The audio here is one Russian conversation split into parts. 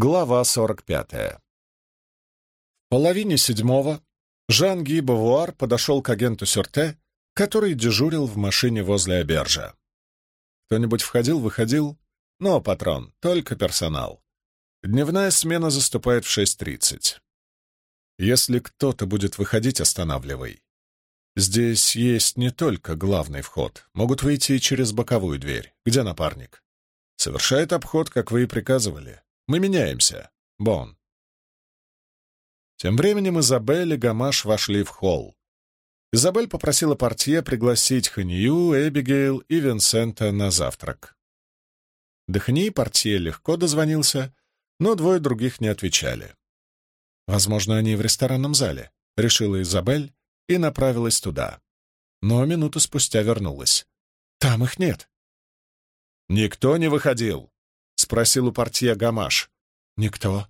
Глава 45. В половине седьмого Жан-Ги Бавуар подошел к агенту Сюрте, который дежурил в машине возле обержа. Кто-нибудь входил-выходил? Но, патрон, только персонал. Дневная смена заступает в 6.30. Если кто-то будет выходить, останавливай. Здесь есть не только главный вход, могут выйти и через боковую дверь. Где напарник? Совершает обход, как вы и приказывали. Мы меняемся. Бон. Тем временем Изабель и Гамаш вошли в холл. Изабель попросила портье пригласить Ханию, Эбигейл и Винсента на завтрак. До Хании портье легко дозвонился, но двое других не отвечали. Возможно, они в ресторанном зале, решила Изабель и направилась туда. Но минуту спустя вернулась. Там их нет. «Никто не выходил?» — спросил у портье Гамаш. «Никто».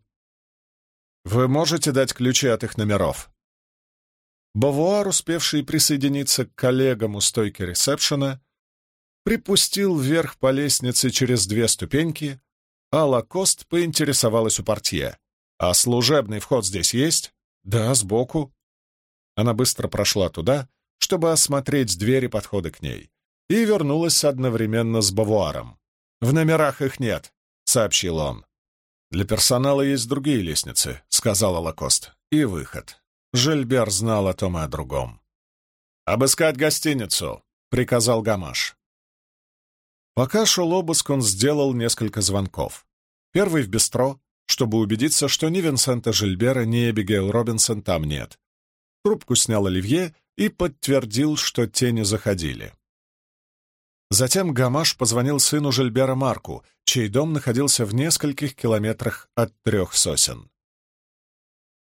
«Вы можете дать ключи от их номеров?» Бавуар, успевший присоединиться к коллегам у стойки ресепшена, припустил вверх по лестнице через две ступеньки, а Лакост поинтересовалась у портье. «А служебный вход здесь есть?» «Да, сбоку». Она быстро прошла туда, чтобы осмотреть двери подхода к ней, и вернулась одновременно с Бавуаром. «В номерах их нет сообщил он. «Для персонала есть другие лестницы», — сказала Лакост. «И выход». Жильбер знал о том и о другом. «Обыскать гостиницу», — приказал Гамаш. Пока шел обыск, он сделал несколько звонков. Первый в бистро, чтобы убедиться, что ни Винсента Жильбера, ни Эбигейл Робинсон там нет. Трубку снял Оливье и подтвердил, что те не заходили. Затем Гамаш позвонил сыну Жильбера Марку, чей дом находился в нескольких километрах от трех сосен.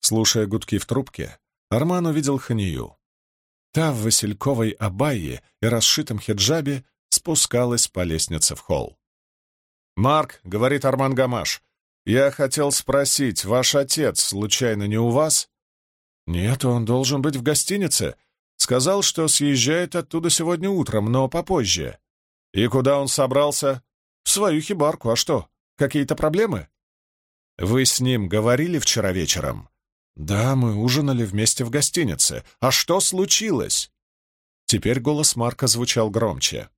Слушая гудки в трубке, Арман увидел Ханию. Та в васильковой абайе и расшитом хиджабе спускалась по лестнице в холл. «Марк», — говорит Арман Гамаш, — «я хотел спросить, ваш отец случайно не у вас?» «Нет, он должен быть в гостинице. Сказал, что съезжает оттуда сегодня утром, но попозже». «И куда он собрался?» «В свою хибарку. А что, какие-то проблемы?» «Вы с ним говорили вчера вечером?» «Да, мы ужинали вместе в гостинице. А что случилось?» Теперь голос Марка звучал громче.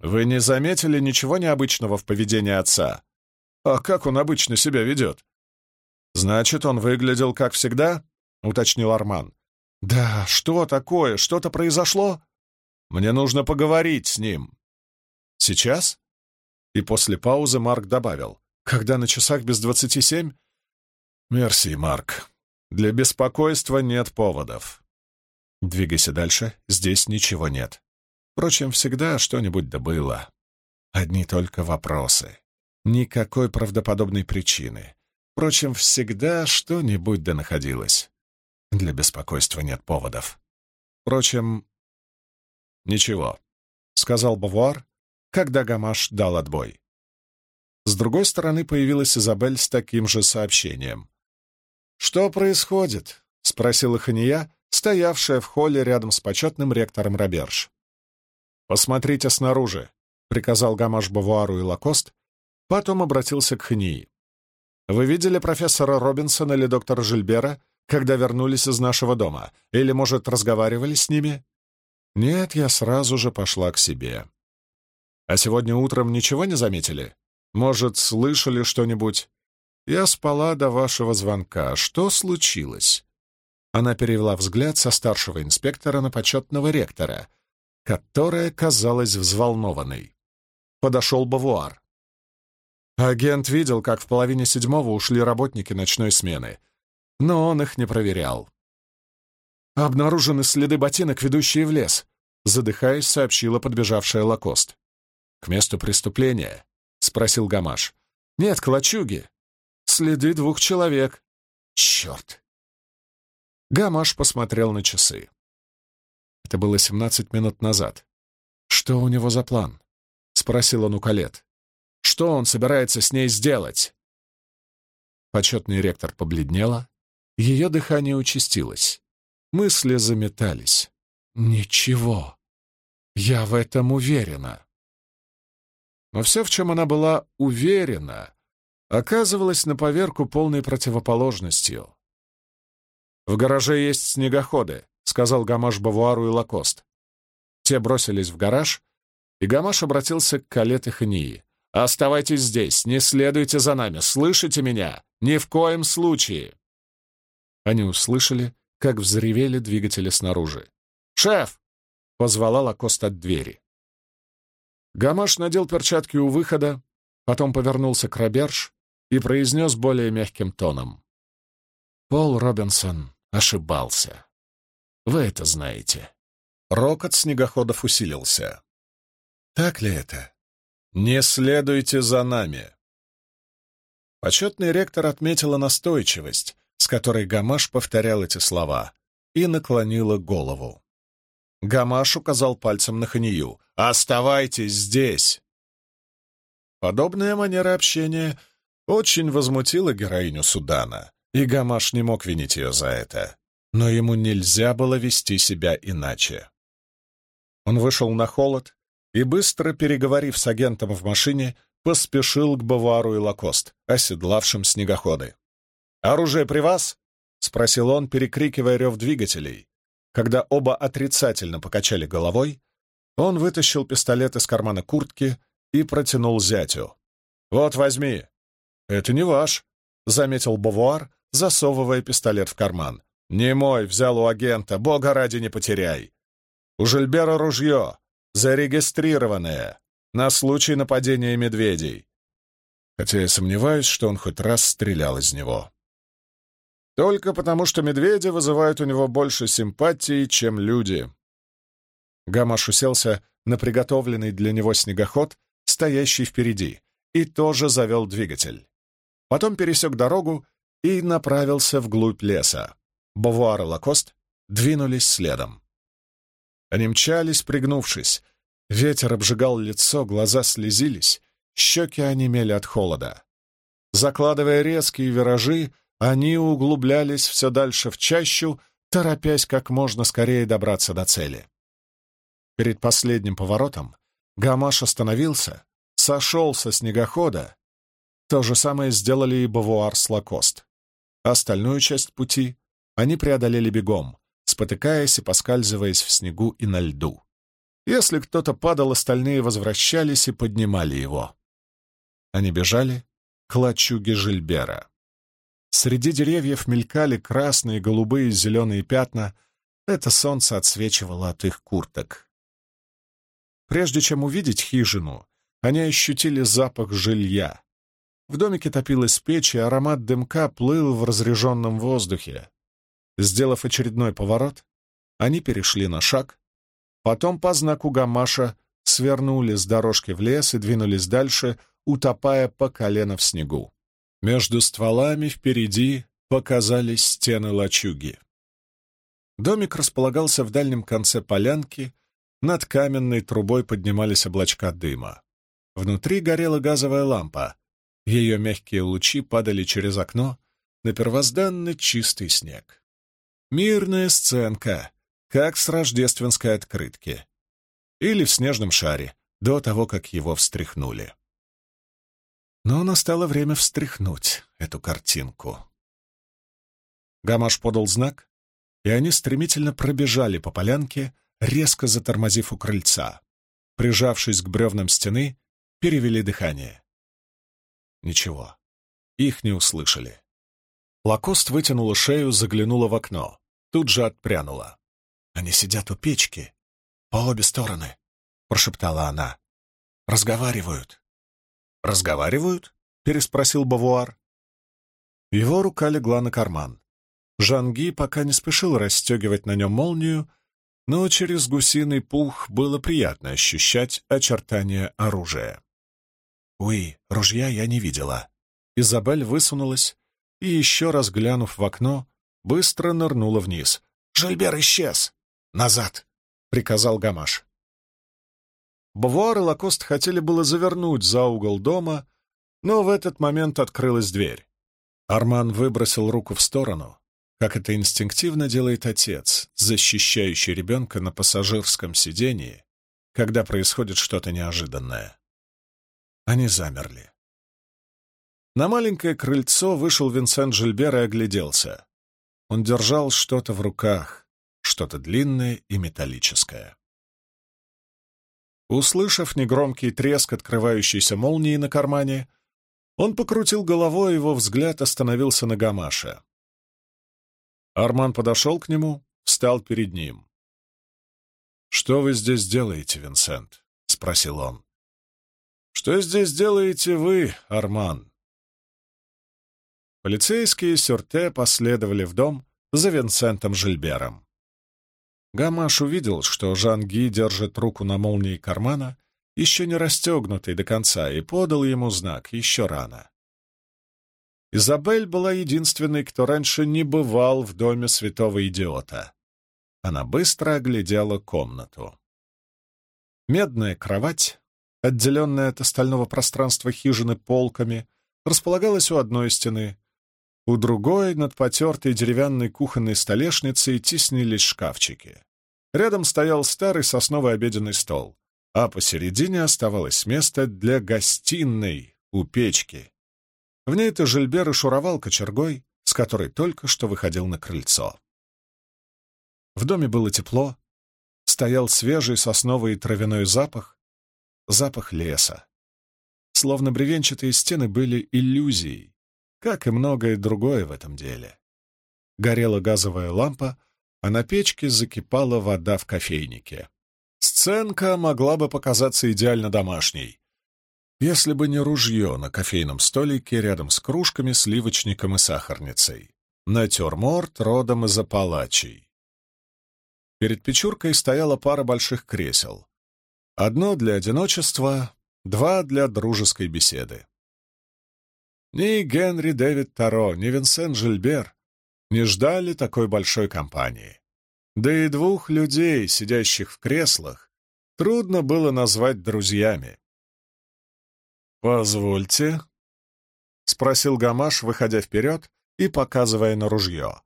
«Вы не заметили ничего необычного в поведении отца?» «А как он обычно себя ведет?» «Значит, он выглядел как всегда?» — уточнил Арман. «Да, что такое? Что-то произошло?» «Мне нужно поговорить с ним». «Сейчас?» И после паузы Марк добавил. «Когда на часах без двадцати семь?» «Мерси, Марк. Для беспокойства нет поводов. Двигайся дальше, здесь ничего нет. Впрочем, всегда что-нибудь да было. Одни только вопросы. Никакой правдоподобной причины. Впрочем, всегда что-нибудь да находилось. Для беспокойства нет поводов. Впрочем, ничего, — сказал Бавуар, когда Гамаш дал отбой. С другой стороны появилась Изабель с таким же сообщением. «Что происходит?» — спросила Хания, стоявшая в холле рядом с почетным ректором Роберж. «Посмотрите снаружи», — приказал Гамаш Бавуару и Лакост, потом обратился к Хании. «Вы видели профессора Робинсона или доктора Жильбера, когда вернулись из нашего дома? Или, может, разговаривали с ними?» «Нет, я сразу же пошла к себе. А сегодня утром ничего не заметили? Может, слышали что-нибудь? Я спала до вашего звонка. Что случилось?» Она перевела взгляд со старшего инспектора на почетного ректора, которая казалась взволнованной. Подошел Бавуар. Агент видел, как в половине седьмого ушли работники ночной смены, но он их не проверял. «Обнаружены следы ботинок, ведущие в лес», — задыхаясь, сообщила подбежавшая Лакост. «К месту преступления?» — спросил Гамаш. «Нет, к лачуге. Следы двух человек». «Черт!» Гамаш посмотрел на часы. Это было семнадцать минут назад. «Что у него за план?» — спросил он у Калет. «Что он собирается с ней сделать?» Почетный ректор побледнела, ее дыхание участилось. Мысли заметались. «Ничего. Я в этом уверена». Но все, в чем она была уверена, оказывалась на поверку полной противоположностью. «В гараже есть снегоходы», — сказал Гамаш Бавуару и Лакост. Те бросились в гараж, и Гамаш обратился к Калет и Хании. «Оставайтесь здесь, не следуйте за нами, слышите меня? Ни в коем случае!» Они услышали, как взревели двигатели снаружи. «Шеф!» — позвала Лакост от двери. Гамаш надел перчатки у выхода, потом повернулся к Роберж и произнес более мягким тоном. «Пол Робинсон ошибался. Вы это знаете». Рокот снегоходов усилился. «Так ли это?» «Не следуйте за нами!» Почетный ректор отметила настойчивость, с которой Гамаш повторял эти слова, и наклонила голову. Гамаш указал пальцем на Ханию. «Оставайтесь здесь!» Подобная манера общения очень возмутила героиню Судана, и Гамаш не мог винить ее за это. Но ему нельзя было вести себя иначе. Он вышел на холод и, быстро переговорив с агентом в машине, поспешил к Бавуару и Лакост, оседлавшим снегоходы. «Оружие при вас?» — спросил он, перекрикивая рев двигателей. Когда оба отрицательно покачали головой, он вытащил пистолет из кармана куртки и протянул зятю. «Вот, возьми». «Это не ваш», — заметил Бавуар, засовывая пистолет в карман. «Не мой, взял у агента, бога ради не потеряй. У Жильбера ружье, зарегистрированное, на случай нападения медведей. Хотя я сомневаюсь, что он хоть раз стрелял из него. Только потому, что медведи вызывают у него больше симпатии, чем люди. Гамаш уселся на приготовленный для него снегоход, стоящий впереди, и тоже завел двигатель. Потом пересек дорогу и направился вглубь леса. Бавуар и Лакост двинулись следом. Они мчались, пригнувшись. Ветер обжигал лицо, глаза слезились, щеки онемели от холода. Закладывая резкие виражи, они углублялись все дальше в чащу, торопясь как можно скорее добраться до цели. Перед последним поворотом Гамаш остановился, сошел со снегохода. То же самое сделали и Бавуар с Лакост. Остальную часть пути они преодолели бегом, спотыкаясь и поскальзываясь в снегу и на льду. Если кто-то падал, остальные возвращались и поднимали его. Они бежали к лачуге Жильбера. Среди деревьев мелькали красные, голубые, зеленые пятна. Это солнце отсвечивало от их курток. Прежде чем увидеть хижину, они ощутили запах жилья. В домике топилась печь, и аромат дымка плыл в разреженном воздухе. Сделав очередной поворот, они перешли на шаг, потом по знаку Гамаша свернули с дорожки в лес и двинулись дальше, утопая по колено в снегу. Между стволами впереди показались стены лачуги. Домик располагался в дальнем конце полянки, над каменной трубой поднимались облачка дыма. Внутри горела газовая лампа. Ее мягкие лучи падали через окно на первозданно чистый снег. Мирная сценка, как с рождественской открытки. Или в снежном шаре, до того, как его встряхнули. Но настало время встряхнуть эту картинку. Гамаш подал знак, и они стремительно пробежали по полянке, резко затормозив у крыльца. Прижавшись к бревнам стены, перевели дыхание. Ничего, их не услышали. Лакост вытянула шею, заглянула в окно. Тут же отпрянула. «Они сидят у печки, по обе стороны», — прошептала она. «Разговаривают». «Разговаривают?» — переспросил Бавуар. Его рука легла на карман. Жанги пока не спешил расстегивать на нем молнию, но через гусиный пух было приятно ощущать очертания оружия. «Уи, ружья я не видела». Изабель высунулась и, еще раз глянув в окно, быстро нырнула вниз. «Жильбер исчез! Назад!» — приказал Гамаш. Бавуар и Лакост хотели было завернуть за угол дома, но в этот момент открылась дверь. Арман выбросил руку в сторону, как это инстинктивно делает отец, защищающий ребенка на пассажирском сидении, когда происходит что-то неожиданное. Они замерли. На маленькое крыльцо вышел Винсент Жильбер и огляделся. Он держал что-то в руках, что-то длинное и металлическое. Услышав негромкий треск открывающейся молнии на кармане, он покрутил головой, его взгляд остановился на Гамаше. Арман подошел к нему, встал перед ним. «Что вы здесь делаете, Винсент?» — спросил он. «Что здесь делаете вы, Арман?» Полицейские Сюрте последовали в дом за Винсентом Жильбером. Гамаш увидел, что Жан-Ги держит руку на молнии кармана, еще не расстегнутой до конца, и подал ему знак еще рано. Изабель была единственной, кто раньше не бывал в доме святого идиота. Она быстро оглядела комнату. Медная кровать, отделенная от остального пространства хижины полками, располагалась у одной стены, у другой над потертой деревянной кухонной столешницей теснились шкафчики. Рядом стоял старый сосновый обеденный стол, а посередине оставалось место для гостиной у печки. В ней-то Жильбер и шуровал кочергой, с которой только что выходил на крыльцо. В доме было тепло, стоял свежий сосновый травяной запах, запах леса. Словно бревенчатые стены были иллюзией, как и многое другое в этом деле. Горела газовая лампа, а на печке закипала вода в кофейнике. Сценка могла бы показаться идеально домашней, если бы не ружье на кофейном столике рядом с кружками, сливочником и сахарницей. Натюрморт родом из Апалачей. Перед печуркой стояла пара больших кресел. Одно для одиночества, два для дружеской беседы. Ни Генри Дэвид Таро, ни Винсент Жильбер не ждали такой большой компании. Да и двух людей, сидящих в креслах, трудно было назвать друзьями. «Позвольте», — спросил Гамаш, выходя вперед и показывая на ружье.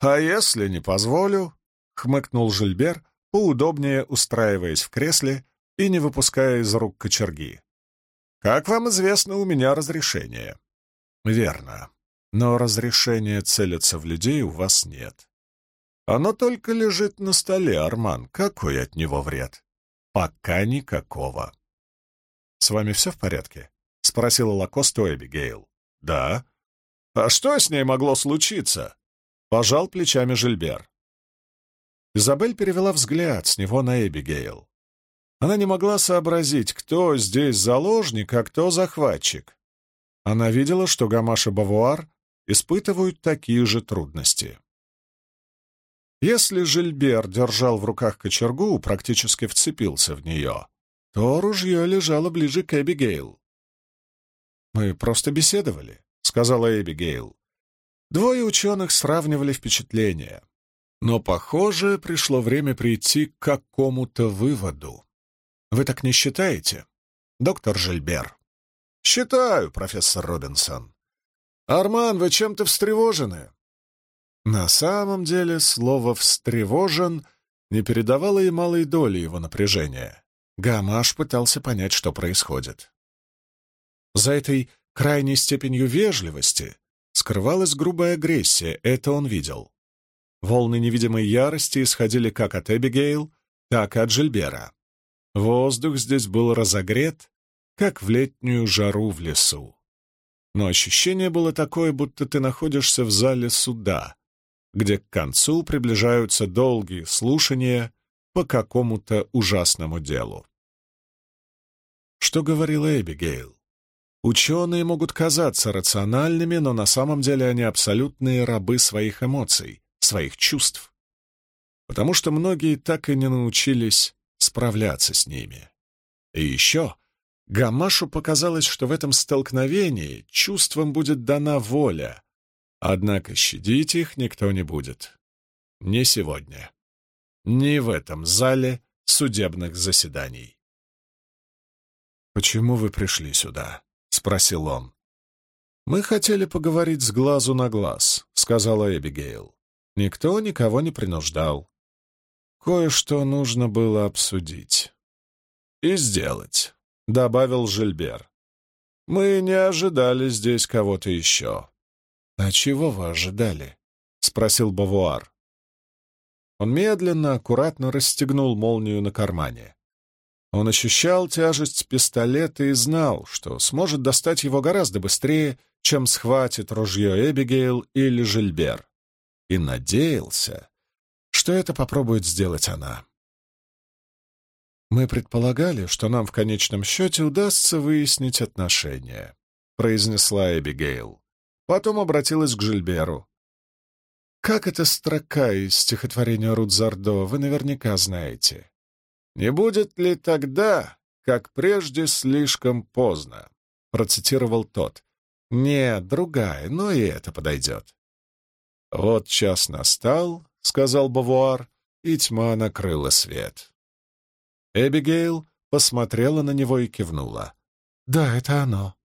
«А если не позволю?» — хмыкнул Жильбер, поудобнее устраиваясь в кресле и не выпуская из рук кочерги. «Как вам известно, у меня разрешение». Верно. Но разрешения целиться в людей у вас нет. Оно только лежит на столе, Арман. Какой от него вред? Пока никакого. С вами все в порядке? Спросила Лакоста у Эбигейл. Да. А что с ней могло случиться? Пожал плечами Жильбер. Изабель перевела взгляд с него на Эбигейл. Она не могла сообразить, кто здесь заложник, а кто захватчик. Она видела, что Гамаш и Бавуар испытывают такие же трудности. Если Жильбер держал в руках кочергу, практически вцепился в нее, то ружье лежало ближе к Эбигейл. «Мы просто беседовали», — сказала Эбигейл. Двое ученых сравнивали впечатления. Но, похоже, пришло время прийти к какому-то выводу. Вы так не считаете, доктор Жильбер? «Считаю, профессор Робинсон. Арман, вы чем-то встревожены?» На самом деле слово «встревожен» не передавало и малой доли его напряжения. Гамаш пытался понять, что происходит. За этой крайней степенью вежливости скрывалась грубая агрессия, это он видел. Волны невидимой ярости исходили как от Эбигейл, так и от Жильбера. Воздух здесь был разогрет, как в летнюю жару в лесу. Но ощущение было такое, будто ты находишься в зале суда, где к концу приближаются долгие слушания по какому-то ужасному делу. Что говорила Эбигейл? Ученые могут казаться рациональными, но на самом деле они абсолютные рабы своих эмоций, своих чувств. Потому что многие так и не научились справляться с ними. И еще Гамашу показалось, что в этом столкновении чувствам будет дана воля, однако щадить их никто не будет. Не сегодня. Не в этом зале судебных заседаний. «Почему вы пришли сюда?» — спросил он. «Мы хотели поговорить с глазу на глаз», — сказала Эбигейл. Никто никого не принуждал. Кое-что нужно было обсудить. И сделать. — добавил Жильбер. Мы не ожидали здесь кого-то еще». «А чего вы ожидали?» — спросил Бавуар. Он медленно, аккуратно расстегнул молнию на кармане. Он ощущал тяжесть пистолета и знал, что сможет достать его гораздо быстрее, чем схватит ружье Эбигейл или Жильбер. И надеялся, что это попробует сделать она. «Мы предполагали, что нам в конечном счете удастся выяснить отношения», — произнесла Эбигейл. Потом обратилась к Жильберу. «Как эта строка из стихотворения Рут Зардо, вы наверняка знаете. Не будет ли тогда, как прежде, слишком поздно?» — процитировал тот. «Нет, другая, но и это подойдет». «Вот час настал», — сказал Бавуар, и тьма накрыла свет. Эбигейл посмотрела на него и кивнула. «Да, это оно».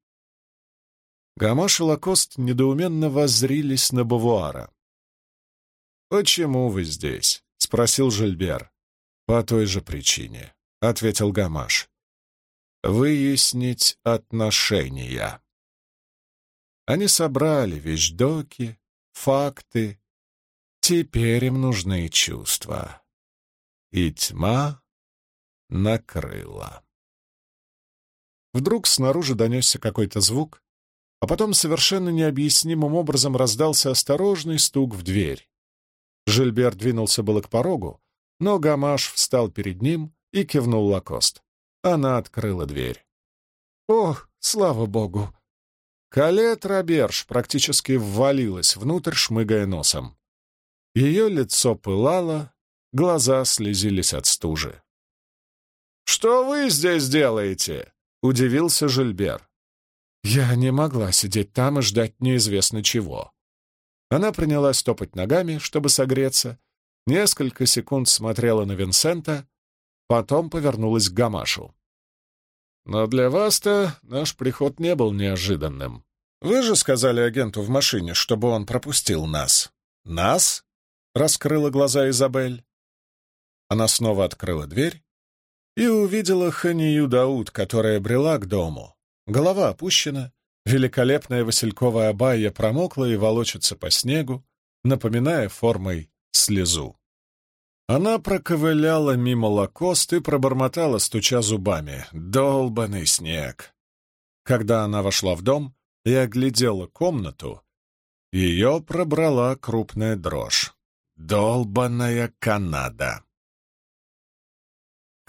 Гамаш и Лакост недоуменно воззрились на Бавуара. «Почему вы здесь?» — спросил Жильбер. «По той же причине», — ответил Гамаш. «Выяснить отношения». Они собрали вещдоки, факты. Теперь им нужны чувства. И тьма накрыла. Вдруг снаружи донесся какой-то звук, а потом совершенно необъяснимым образом раздался осторожный стук в дверь. Жильбер двинулся было к порогу, но Гамаш встал перед ним и кивнул Лакост. Она открыла дверь. «Ох, слава богу!» Калет Роберж практически ввалилась внутрь, шмыгая носом. Ее лицо пылало, глаза слезились от стужи. «Что вы здесь делаете?» — удивился Жильбер. Я не могла сидеть там и ждать неизвестно чего. Она принялась топать ногами, чтобы согреться, несколько секунд смотрела на Винсента, потом повернулась к Гамашу. «Но для вас-то наш приход не был неожиданным. Вы же сказали агенту в машине, чтобы он пропустил нас». «Нас?» — раскрыла глаза Изабель. Она снова открыла дверь и увидела Ханию Дауд, которая брела к дому. Голова опущена, великолепная васильковая абайя промокла и волочится по снегу, напоминая формой слезу. Она проковыляла мимо лакост и пробормотала, стуча зубами. «Долбанный снег!» Когда она вошла в дом и оглядела комнату, ее пробрала крупная дрожь. «Долбаная Канада!»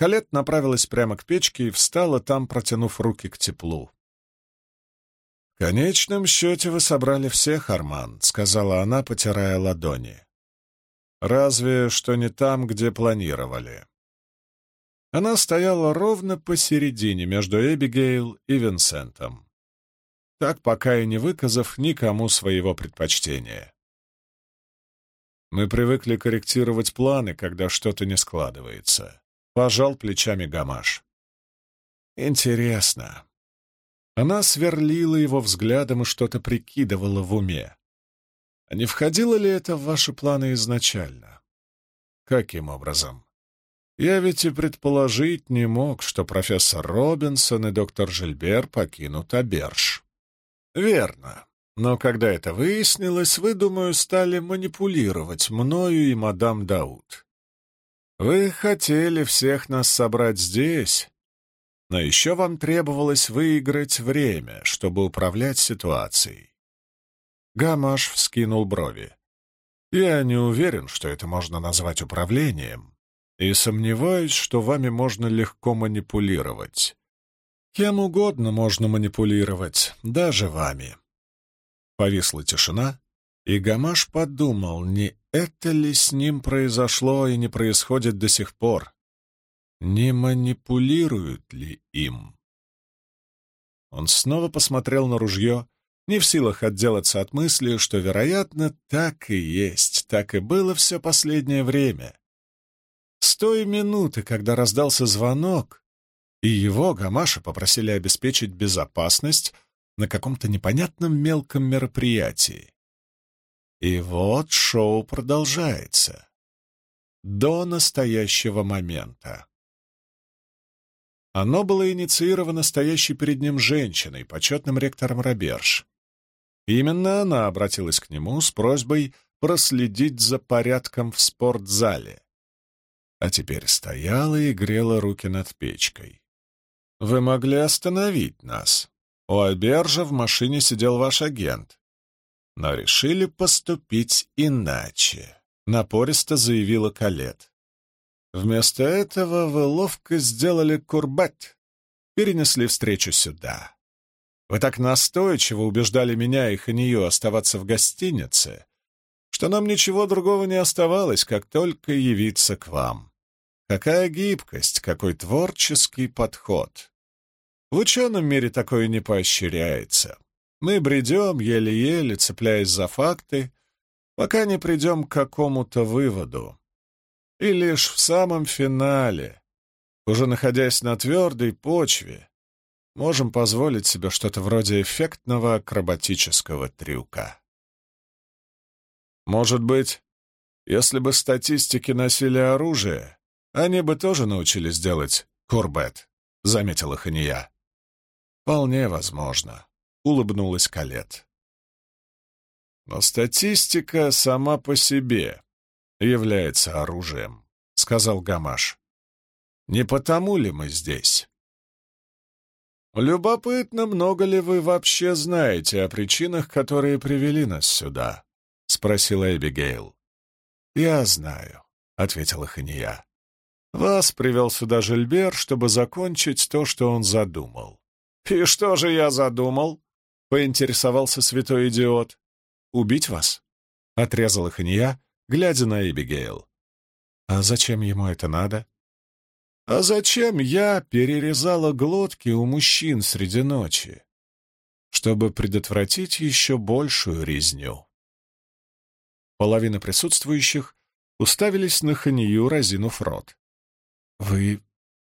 Калет направилась прямо к печке и встала там, протянув руки к теплу. «В конечном счете вы собрали всех, Арман», — сказала она, потирая ладони. «Разве что не там, где планировали». Она стояла ровно посередине между Эбигейл и Винсентом, так пока и не выказав никому своего предпочтения. Мы привыкли корректировать планы, когда что-то не складывается. Пожал плечами Гамаш. Интересно. Она сверлила его взглядом и что-то прикидывала в уме. А не входило ли это в ваши планы изначально? Каким образом? Я ведь и предположить не мог, что профессор Робинсон и доктор Жильбер покинут Аберж. Верно. Но когда это выяснилось, вы, думаю, стали манипулировать мною и мадам Дауд. Вы хотели всех нас собрать здесь, но еще вам требовалось выиграть время, чтобы управлять ситуацией. Гамаш вскинул брови. Я не уверен, что это можно назвать управлением, и сомневаюсь, что вами можно легко манипулировать. Кем угодно можно манипулировать, даже вами. Повисла тишина, и Гамаш подумал, не это ли с ним произошло и не происходит до сих пор? Не манипулируют ли им? Он снова посмотрел на ружье, не в силах отделаться от мысли, что, вероятно, так и есть, так и было все последнее время. С той минуты, когда раздался звонок, и его, Гамаша, попросили обеспечить безопасность на каком-то непонятном мелком мероприятии. И вот шоу продолжается. До настоящего момента. Оно было инициировано стоящей перед ним женщиной, почетным ректором Роберж. Именно она обратилась к нему с просьбой проследить за порядком в спортзале. А теперь стояла и грела руки над печкой. «Вы могли остановить нас. У Альбержа в машине сидел ваш агент. Но решили поступить иначе», — напористо заявила Калет. «Вместо этого вы ловко сделали курбат, перенесли встречу сюда. Вы так настойчиво убеждали меня и Ханию оставаться в гостинице, что нам ничего другого не оставалось, как только явиться к вам. Какая гибкость, какой творческий подход. В ученом мире такое не поощряется. Мы бредем, еле-еле, цепляясь за факты, пока не придем к какому-то выводу. И лишь в самом финале, уже находясь на твердой почве, можем позволить себе что-то вроде эффектного акробатического трюка. Может быть, если бы статистики носили оружие, они бы тоже научились делать курбет, — заметила Хания. «Вполне возможно», — улыбнулась Калет. «Но статистика сама по себе является оружием», — сказал Гамаш. «Не потому ли мы здесь?» «Любопытно, много ли вы вообще знаете о причинах, которые привели нас сюда?» — спросила Эбигейл. «Я знаю», — ответила Хания. «Вас привел сюда Жильбер, чтобы закончить то, что он задумал». «И что же я задумал?» — поинтересовался святой идиот. «Убить вас?» — отрезала Хания, глядя на Эбигейл. «А зачем ему это надо?» А зачем я перерезала глотки у мужчин среди ночи? Чтобы предотвратить еще большую резню. Половина присутствующих уставились на Ханию, разинув рот. «Вы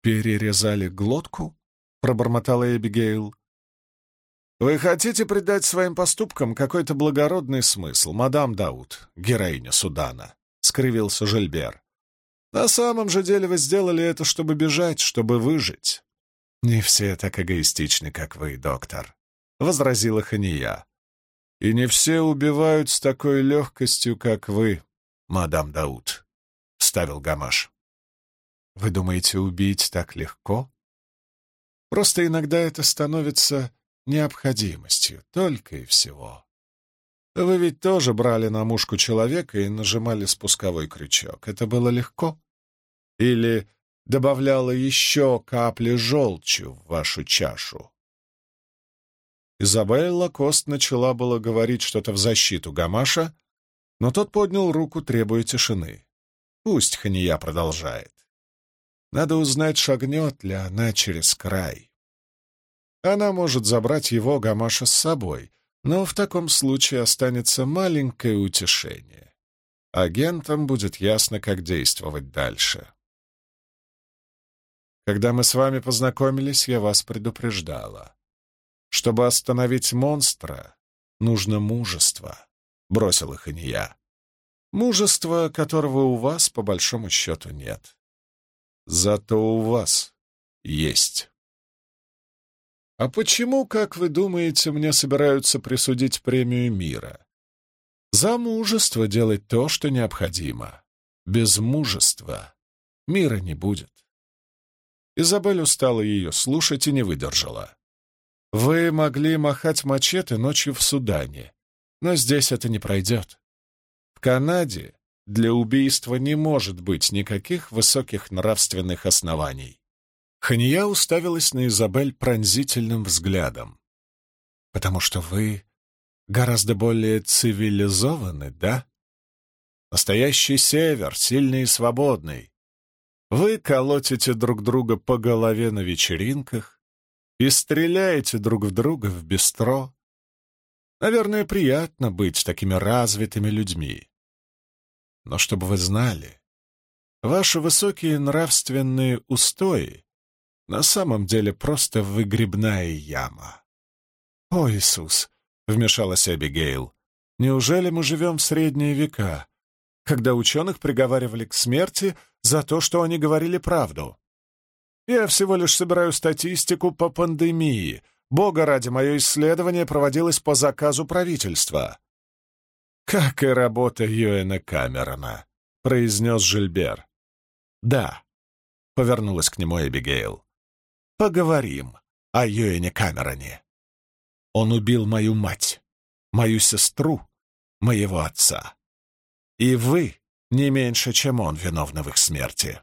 перерезали глотку?» — пробормотала Эбигейл. «Вы хотите придать своим поступкам какой-то благородный смысл, мадам Дауд, героиня Судана?» — скривился Жильбер. На самом же деле вы сделали это, чтобы бежать, чтобы выжить. Не все так эгоистичны, как вы, доктор, — возразила Хания. И не все убивают с такой легкостью, как вы, мадам Дауд, — ставил Гамаш. Вы думаете, убить так легко? Просто иногда это становится необходимостью, только и всего. Вы ведь тоже брали на мушку человека и нажимали спусковой крючок. Это было легко? Или добавляло еще капли желчи в вашу чашу? Изабель Лакост начала было говорить что-то в защиту Гамаша, но тот поднял руку, требуя тишины. Пусть Хания продолжает. Надо узнать, шагнет ли она через край. Она может забрать его, Гамаша, с собой, но в таком случае останется маленькое утешение. Агентам будет ясно, как действовать дальше. Когда мы с вами познакомились, я вас предупреждала. Чтобы остановить монстра, нужно мужество, — бросил их и не я. Мужество, которого у вас, по большому счету, нет. Зато у вас есть. А почему, как вы думаете, мне собираются присудить премию мира? За мужество делать то, что необходимо. Без мужества мира не будет. Изабель устала ее слушать и не выдержала. Вы могли махать мачете ночью в Судане, но здесь это не пройдет. В Канаде для убийства не может быть никаких высоких нравственных оснований. Хания уставилась на Изабель пронзительным взглядом. «Потому что вы гораздо более цивилизованы, да? Настоящий север, сильный и свободный. Вы колотите друг друга по голове на вечеринках и стреляете друг в друга в бистро. Наверное, приятно быть такими развитыми людьми. Но чтобы вы знали, ваши высокие нравственные устои на самом деле просто выгребная яма. «О, Иисус!» — вмешалась Эбигейл. «Неужели мы живем в средние века, когда ученых приговаривали к смерти за то, что они говорили правду?» Я всего лишь собираю статистику по пандемии. Бога ради, мое исследование проводилось по заказу правительства». «Как и работа Юэна Камерона», — произнес Жильбер. «Да», — повернулась к нему Эбигейл. «Поговорим о Юэне Камероне. Он убил мою мать, мою сестру, моего отца. И вы не меньше, чем он, виновны в их смерти».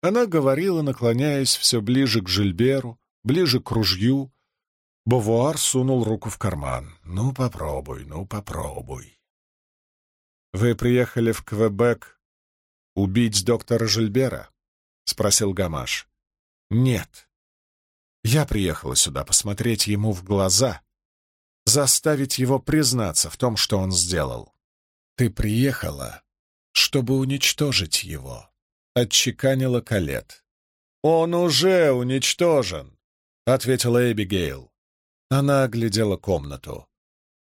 Она говорила, наклоняясь все ближе к Жильберу, ближе к ружью. Бовуар сунул руку в карман. «Ну, попробуй, ну, попробуй». «Вы приехали в Квебек убить доктора Жильбера?» — спросил Гамаш. «Нет. Я приехала сюда посмотреть ему в глаза, заставить его признаться в том, что он сделал. Ты приехала, чтобы уничтожить его». — отчеканила Калет. «Он уже уничтожен», — ответила Эбигейл. Она оглядела комнату.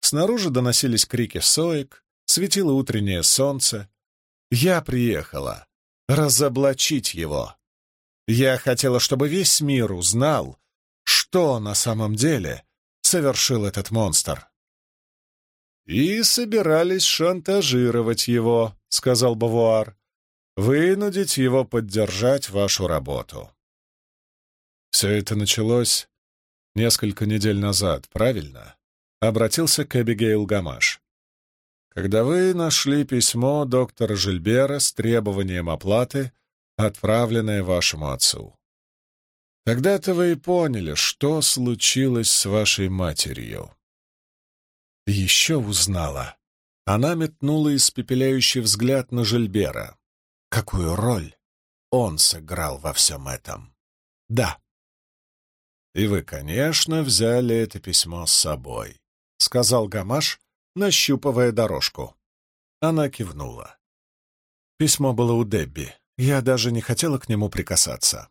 Снаружи доносились крики соек, светило утреннее солнце. «Я приехала разоблачить его. Я хотела, чтобы весь мир узнал, что на самом деле совершил этот монстр». «И собирались шантажировать его», — сказал Бавуар вынудить его поддержать вашу работу. Все это началось несколько недель назад, правильно? Обратился к Эбигейл Гамаш. Когда вы нашли письмо доктора Жильбера с требованием оплаты, отправленное вашему отцу. Тогда-то вы и поняли, что случилось с вашей матерью. Еще узнала. Она метнула испепеляющий взгляд на Жильбера. Какую роль он сыграл во всем этом? Да. И вы, конечно, взяли это письмо с собой, — сказал Гамаш, нащупывая дорожку. Она кивнула. Письмо было у Дебби. Я даже не хотела к нему прикасаться.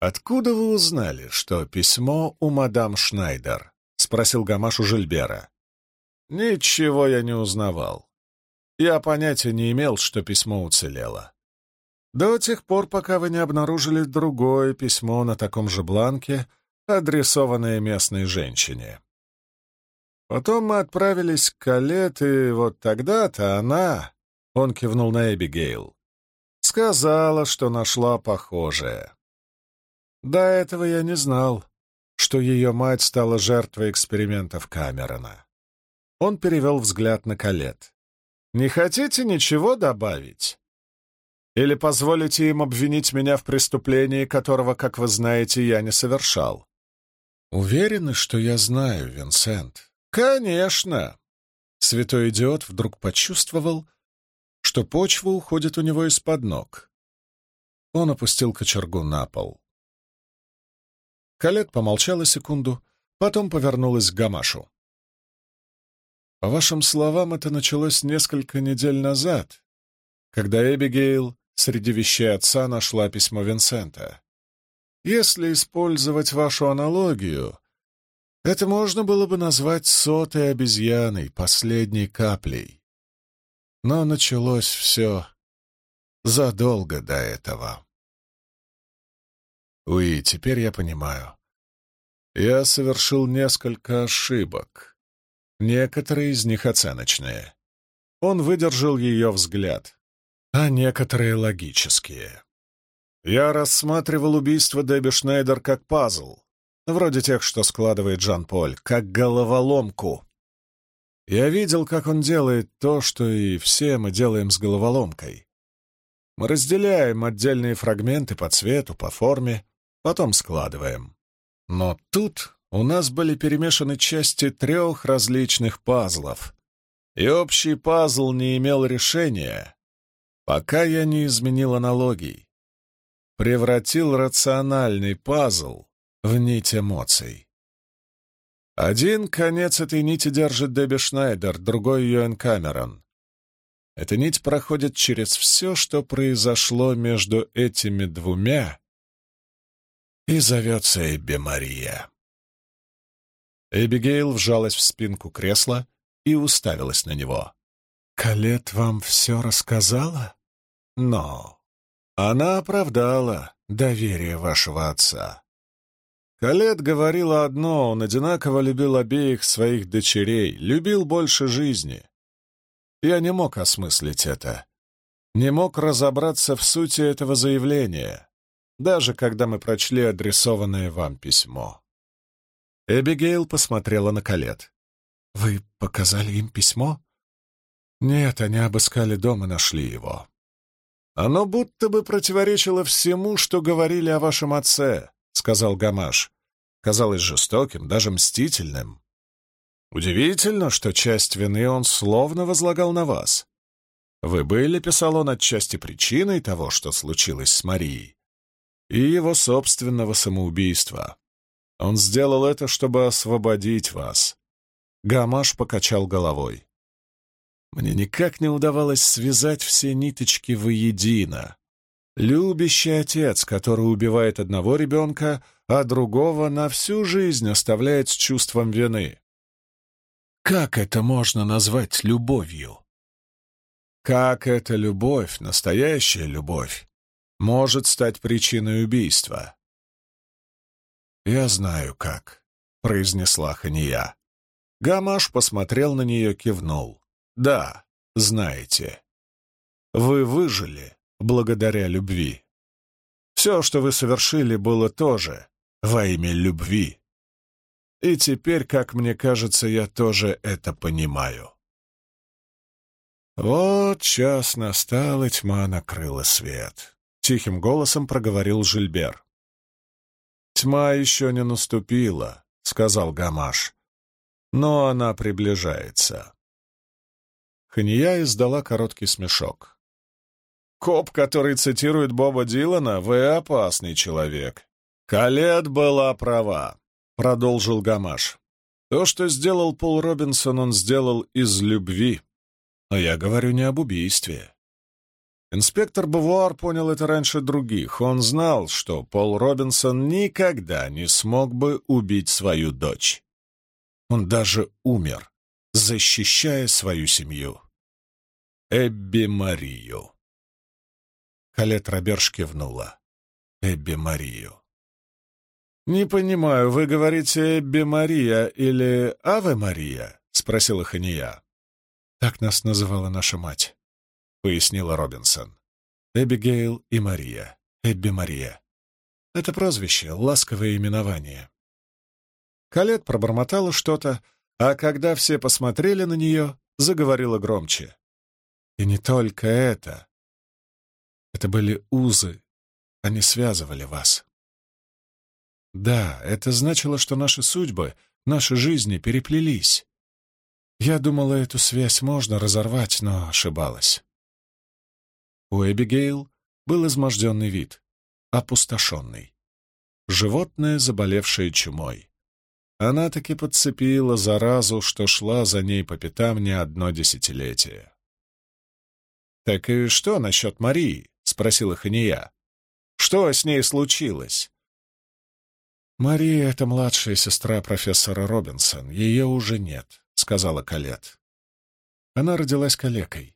«Откуда вы узнали, что письмо у мадам Шнайдер?» — спросил Гамаш у Жильбера. «Ничего я не узнавал. Я понятия не имел, что письмо уцелело. До тех пор, пока вы не обнаружили другое письмо на таком же бланке, адресованное местной женщине. Потом мы отправились к Калет, и вот тогда-то она, — он кивнул на Эбигейл, — сказала, что нашла похожее. До этого я не знал, что ее мать стала жертвой экспериментов Камерона. Он перевел взгляд на Калет. Не хотите ничего добавить? Или позволите им обвинить меня в преступлении, которого, как вы знаете, я не совершал? Уверены, что я знаю, Винсент? Конечно! Святой идиот вдруг почувствовал, что почва уходит у него из-под ног. Он опустил кочергу на пол. Калет помолчала секунду, потом повернулась к Гамашу. По вашим словам, это началось несколько недель назад, когда Эбигейл среди вещей отца нашла письмо Винсента. Если использовать вашу аналогию, это можно было бы назвать сотой обезьяной, последней каплей. Но началось все задолго до этого. Уи, теперь я понимаю. Я совершил несколько ошибок. Некоторые из них оценочные. Он выдержал ее взгляд, а некоторые логические. Я рассматривал убийство Дебби Шнайдер как пазл, вроде тех, что складывает Жан-Поль, как головоломку. Я видел, как он делает то, что и все мы делаем с головоломкой. Мы разделяем отдельные фрагменты по цвету, по форме, потом складываем. Но тут у нас были перемешаны части трех различных пазлов, и общий пазл не имел решения, пока я не изменил аналогий, превратил рациональный пазл в нить эмоций. Один конец этой нити держит Дебби Шнайдер, другой — Йоэн Камерон. Эта нить проходит через все, что произошло между этими двумя, и зовется Эбби Мария. Эбигейл вжалась в спинку кресла и уставилась на него. «Калет вам все рассказала?» «Но...» Она оправдала доверие вашего отца. Калет говорила одно, он одинаково любил обеих своих дочерей, любил больше жизни. Я не мог осмыслить это, не мог разобраться в сути этого заявления, даже когда мы прочли адресованное вам письмо. Эбигейл посмотрела на Калет. «Вы показали им письмо?» «Нет, они обыскали дом и нашли его. Оно будто бы противоречило всему, что говорили о вашем отце», — сказал Гамаш. Казалось жестоким, даже мстительным. «Удивительно, что часть вины он словно возлагал на вас. Вы были, писал он, отчасти причиной того, что случилось с Марией, и его собственного самоубийства. Он сделал это, чтобы освободить вас». Гамаш покачал головой. Мне никак не удавалось связать все ниточки воедино. Любящий отец, который убивает одного ребенка, а другого на всю жизнь оставляет с чувством вины. Как это можно назвать любовью? Как эта любовь, настоящая любовь, может стать причиной убийства? «Я знаю, как», — произнесла Хания. Гамаш посмотрел на нее, кивнул. Да, знаете. Вы выжили благодаря любви. Все, что вы совершили, было тоже во имя любви. И теперь, как мне кажется, я тоже это понимаю. Вот час настал, и тьма накрыла свет. Тихим голосом проговорил Жильбер. «Тьма еще не наступила», — сказал Гамаш, — «но она приближается». Хания издала короткий смешок. «Коп, который цитирует Боба Дилана, вы опасный человек». «Калет была права», — продолжил Гамаш. «То, что сделал Пол Робинсон, он сделал из любви. Но я говорю не об убийстве». Инспектор Бавуар понял это раньше других. Он знал, что Пол Робинсон никогда не смог бы убить свою дочь. Он даже умер, защищая свою семью. Эбби Марию. Калет Роберж кивнула. Эбби Марию. «Не понимаю, вы говорите Эбби Мария или Аве Мария?» — спросила Хания. «Так нас называла наша мать», — пояснила Робинсон. «Эбигейл и Мария. Эбби Мария. Это прозвище, ласковое именование». Калет пробормотала что-то, а когда все посмотрели на нее, заговорила громче. И не только это. Это были узы, они связывали вас. Да, это значило, что наши судьбы, наши жизни переплелись. Я думала, эту связь можно разорвать, но ошибалась. У Эбигейл был изможденный вид, опустошенный. Животное, заболевшее чумой. Она таки подцепила заразу, что шла за ней по пятам не одно десятилетие. «Так и что насчет Марии?» — спросила Хания. «Что с ней случилось?» «Мария — это младшая сестра профессора Робинсон. Ее уже нет», — сказала Калет. Она родилась калекой.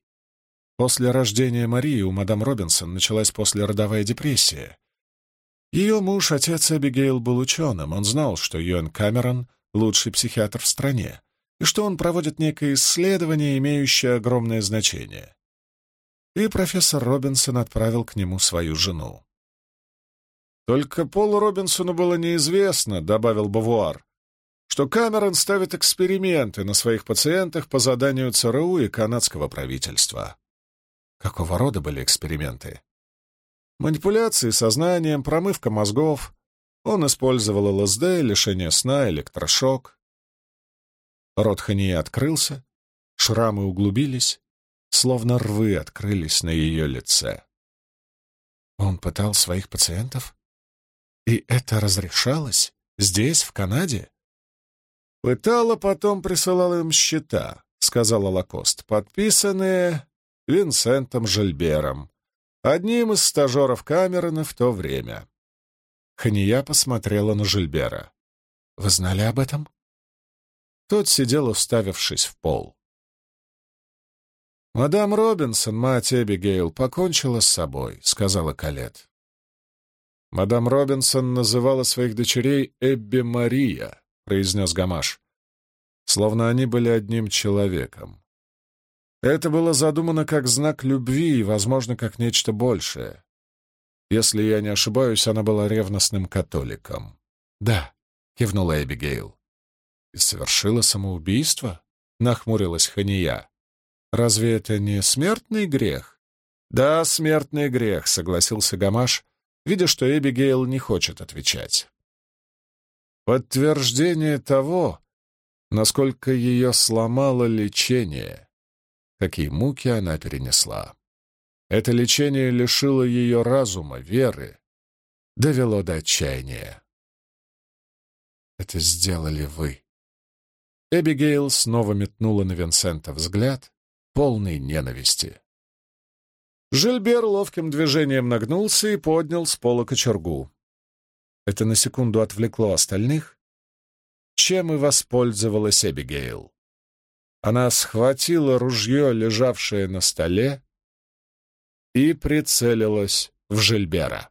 После рождения Марии у мадам Робинсон началась послеродовая депрессия, ее муж, отец Эбигейл, был ученым. Он знал, что Йоэн Камерон — лучший психиатр в стране, и что он проводит некое исследование, имеющее огромное значение. И профессор Робинсон отправил к нему свою жену. «Только Полу Робинсону было неизвестно», — добавил Бавуар, что Камерон ставит эксперименты на своих пациентах по заданию ЦРУ и канадского правительства. Какого рода были эксперименты? Манипуляции сознанием, промывка мозгов. Он использовал ЛСД, лишение сна, электрошок. Рот Хании открылся, шрамы углубились, словно рвы открылись на ее лице. Он пытал своих пациентов? И это разрешалось? Здесь, в Канаде? Пытала, потом присылала им счета, сказала Лакост, подписанные Винсентом Жильбером одним из стажеров Камерона в то время. Хания посмотрела на Жильбера. «Вы знали об этом?» Тот сидел, уставившись в пол. «Мадам Робинсон, мать Эбигейл, покончила с собой», — сказала Калет. «Мадам Робинсон называла своих дочерей Эбби Мария», — произнес Гамаш, словно они были одним человеком. Это было задумано как знак любви и, возможно, как нечто большее. Если я не ошибаюсь, она была ревностным католиком. «Да», — кивнула Эбигейл. «И совершила самоубийство?» — нахмурилась Хания. Разве это не смертный грех? Да, смертный грех, согласился Гамаш, видя, что Эбигейл не хочет отвечать. Подтверждение того, насколько ее сломало лечение, какие муки она перенесла. Это лечение лишило ее разума, веры, довело до отчаяния. Это сделали вы. Эбигейл снова метнула на Винсента взгляд, полной ненависти. Жильбер ловким движением нагнулся и поднял с пола кочергу. Это на секунду отвлекло остальных, чем и воспользовалась Эбигейл. Она схватила ружье, лежавшее на столе, и прицелилась в Жильбера.